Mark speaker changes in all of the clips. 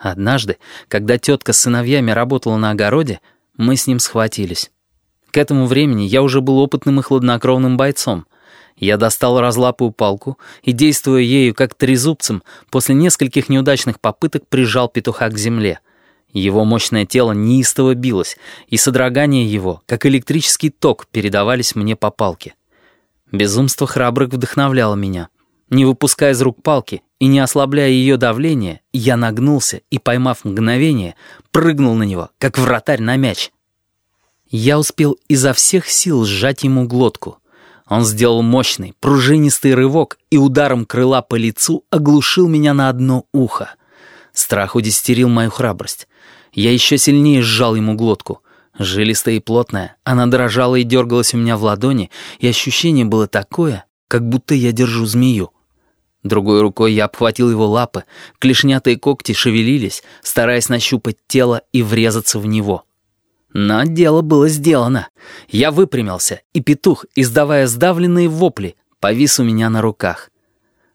Speaker 1: Однажды, когда тетка с сыновьями работала на огороде, мы с ним схватились. К этому времени я уже был опытным и хладнокровным бойцом. Я достал разлапую палку и, действуя ею как трезубцем, после нескольких неудачных попыток прижал петуха к земле. Его мощное тело неистово билось, и содрогания его, как электрический ток, передавались мне по палке. Безумство храбрых вдохновляло меня. Не выпуская из рук палки и не ослабляя ее давление, я нагнулся и, поймав мгновение, прыгнул на него, как вратарь на мяч. Я успел изо всех сил сжать ему глотку. Он сделал мощный, пружинистый рывок и ударом крыла по лицу оглушил меня на одно ухо. Страх удестерил мою храбрость. Я еще сильнее сжал ему глотку. Жилистая и плотная, она дрожала и дергалась у меня в ладони, и ощущение было такое, как будто я держу змею. Другой рукой я обхватил его лапы, клешнятые когти шевелились, стараясь нащупать тело и врезаться в него. Но дело было сделано. Я выпрямился, и петух, издавая сдавленные вопли, повис у меня на руках.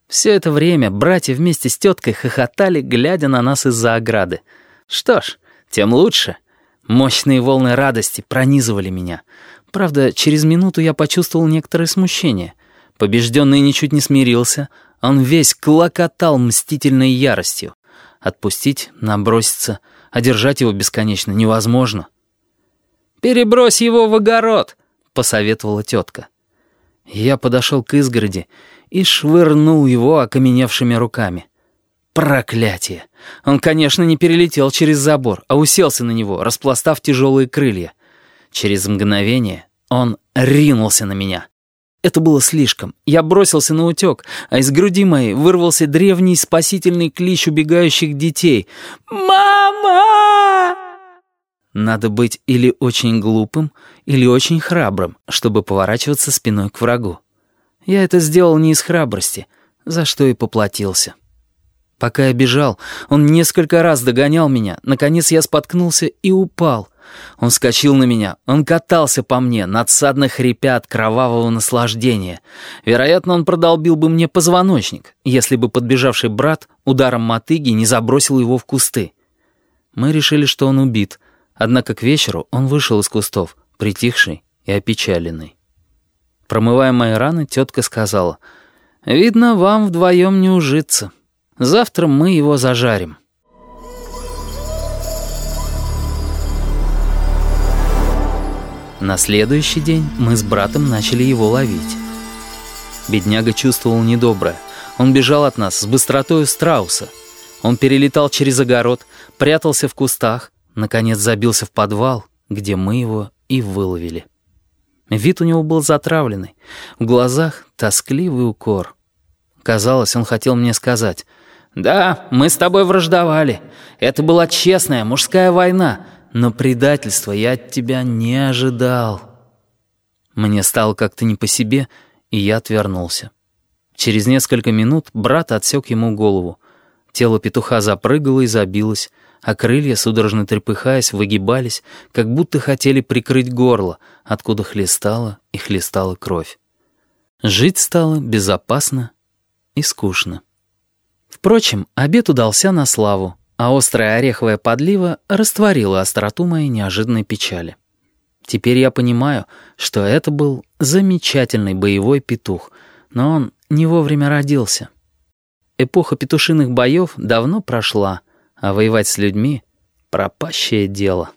Speaker 1: Все это время братья вместе с теткой хохотали, глядя на нас из-за ограды. Что ж, тем лучше. Мощные волны радости пронизывали меня. Правда, через минуту я почувствовал некоторое смущение. Побежденный ничуть не смирился — он весь клокотал мстительной яростью. Отпустить, наброситься, одержать его бесконечно невозможно. «Перебрось его в огород!» — посоветовала тетка. Я подошел к изгороди и швырнул его окаменевшими руками. Проклятие! Он, конечно, не перелетел через забор, а уселся на него, распластав тяжелые крылья. Через мгновение он ринулся на меня. Это было слишком. Я бросился на утек, а из груди моей вырвался древний спасительный клич убегающих детей. «Мама!» Надо быть или очень глупым, или очень храбрым, чтобы поворачиваться спиной к врагу. Я это сделал не из храбрости, за что и поплатился. Пока я бежал, он несколько раз догонял меня. Наконец я споткнулся и упал — он вскочил на меня, он катался по мне, надсадно хрипя от кровавого наслаждения. Вероятно, он продолбил бы мне позвоночник, если бы подбежавший брат ударом мотыги не забросил его в кусты. Мы решили, что он убит, однако к вечеру он вышел из кустов, притихший и опечаленный. Промывая мои раны, тетка сказала, «Видно, вам вдвоем не ужиться. Завтра мы его зажарим». На следующий день мы с братом начали его ловить. Бедняга чувствовал недоброе. Он бежал от нас с быстротой страуса. Он перелетал через огород, прятался в кустах, наконец забился в подвал, где мы его и выловили. Вид у него был затравленный, в глазах тоскливый укор. Казалось, он хотел мне сказать, «Да, мы с тобой враждовали. Это была честная мужская война, но предательства я от тебя не ожидал». Мне стало как-то не по себе, и я отвернулся. Через несколько минут брат отсек ему голову. Тело петуха запрыгало и забилось, а крылья, судорожно трепыхаясь, выгибались, как будто хотели прикрыть горло, откуда хлестала и хлестала кровь. Жить стало безопасно и скучно. Впрочем, обед удался на славу а острая ореховая подлива растворила остроту моей неожиданной печали. Теперь я понимаю, что это был замечательный боевой петух, но он не вовремя родился. Эпоха петушиных боев давно прошла, а воевать с людьми — пропащее дело.